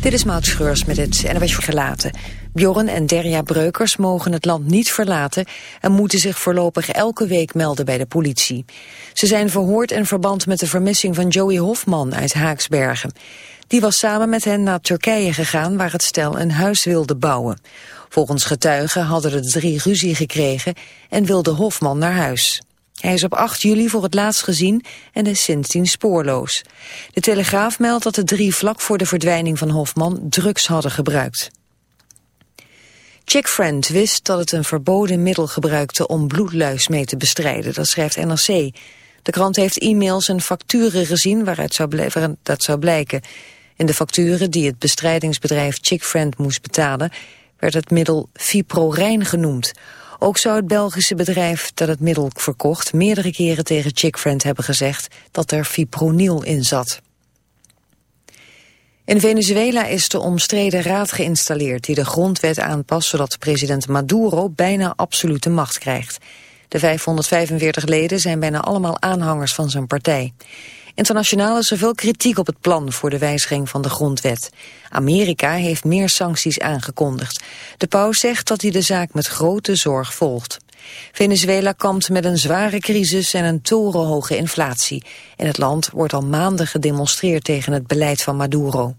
Dit is Maud Schreurs met het NWS verlaten. Bjorn en Derja Breukers mogen het land niet verlaten... en moeten zich voorlopig elke week melden bij de politie. Ze zijn verhoord in verband met de vermissing van Joey Hofman uit Haaksbergen. Die was samen met hen naar Turkije gegaan... waar het stel een huis wilde bouwen. Volgens getuigen hadden de drie ruzie gekregen... en wilde Hofman naar huis. Hij is op 8 juli voor het laatst gezien en is sindsdien spoorloos. De Telegraaf meldt dat de drie vlak voor de verdwijning van Hofman drugs hadden gebruikt. Chickfriend wist dat het een verboden middel gebruikte om bloedluis mee te bestrijden, dat schrijft NRC. De krant heeft e-mails en facturen gezien waaruit zou dat zou blijken. In de facturen die het bestrijdingsbedrijf Chickfriend moest betalen, werd het middel Fiprorein genoemd. Ook zou het Belgische bedrijf dat het middel verkocht meerdere keren tegen Chickfriend hebben gezegd dat er fipronil in zat. In Venezuela is de omstreden raad geïnstalleerd die de grondwet aanpast zodat president Maduro bijna absolute macht krijgt. De 545 leden zijn bijna allemaal aanhangers van zijn partij. Internationaal is er veel kritiek op het plan voor de wijziging van de grondwet. Amerika heeft meer sancties aangekondigd. De paus zegt dat hij de zaak met grote zorg volgt. Venezuela kampt met een zware crisis en een torenhoge inflatie. In het land wordt al maanden gedemonstreerd tegen het beleid van Maduro.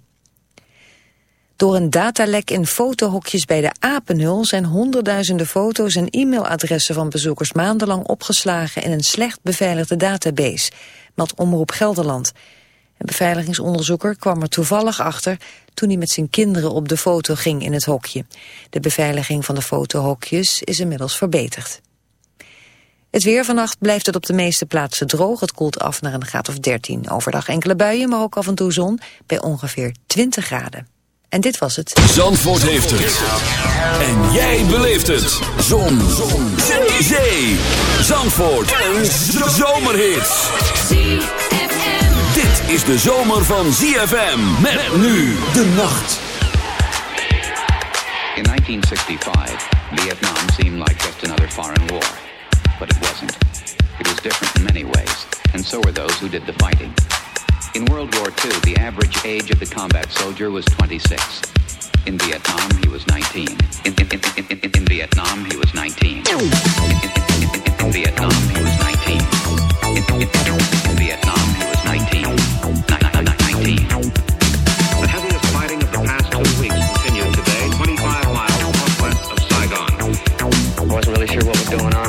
Door een datalek in fotohokjes bij de Apenhul zijn honderdduizenden foto's en e-mailadressen van bezoekers maandenlang opgeslagen in een slecht beveiligde database meldt Omroep Gelderland. Een beveiligingsonderzoeker kwam er toevallig achter toen hij met zijn kinderen op de foto ging in het hokje. De beveiliging van de fotohokjes is inmiddels verbeterd. Het weer vannacht blijft het op de meeste plaatsen droog. Het koelt af naar een graad of 13. Overdag enkele buien, maar ook af en toe zon bij ongeveer 20 graden. En dit was het. Zandvoort heeft het. En jij beleeft het. Zon. zon. Zee. Zandvoort. Een zomerhit dit is de zomer van ZFM. Met nu de nacht. In 1965, Vietnam seemed like just another foreign war. But it wasn't. It was different in many ways. And so were those who did the fighting. In World War II, the average age of the combat soldier was 26. In Vietnam, he was 19. In, in, in, in Vietnam, he was 19. In, Vietnam, he was 19. In, Vietnam, he was 19. 19. The heaviest fighting of the past two weeks continued today, 25 miles northwest of Saigon. I wasn't really sure what was going on.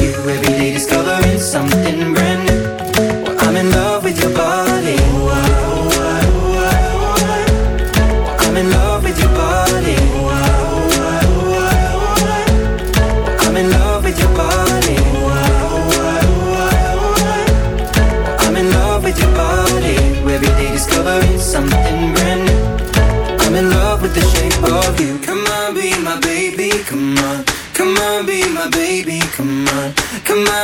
you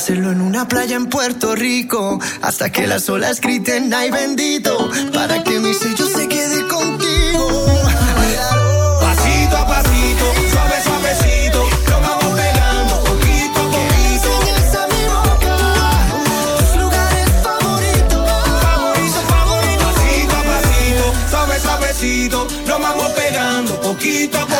Hacerlo en una playa en Puerto Rico hasta que las olas griten ay bendito para que mi sello se quede contigo. Pasito a pasito, suave, suavecito. Nos vamos pegando poquito a poquito. Enseñas a mi boca tus lugares favoritos. Favorito, favorito. Pasito a pasito, suave, suavecito. Nos vamos pegando poquito a poquito.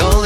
only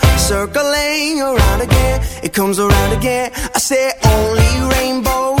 circling around again. It comes around again. I say only rainbows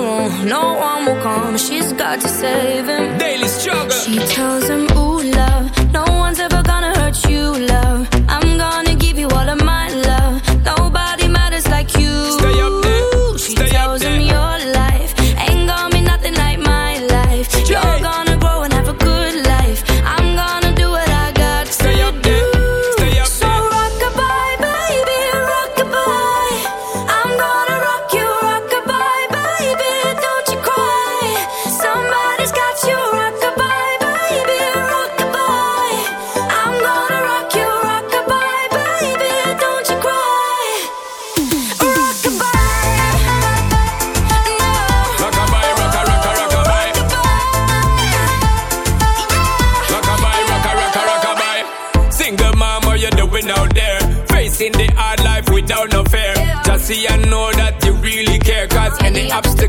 no one will come. She's got to save him. Daily struggle. She tells him, Ooh, love, no one's ever gonna hurt you,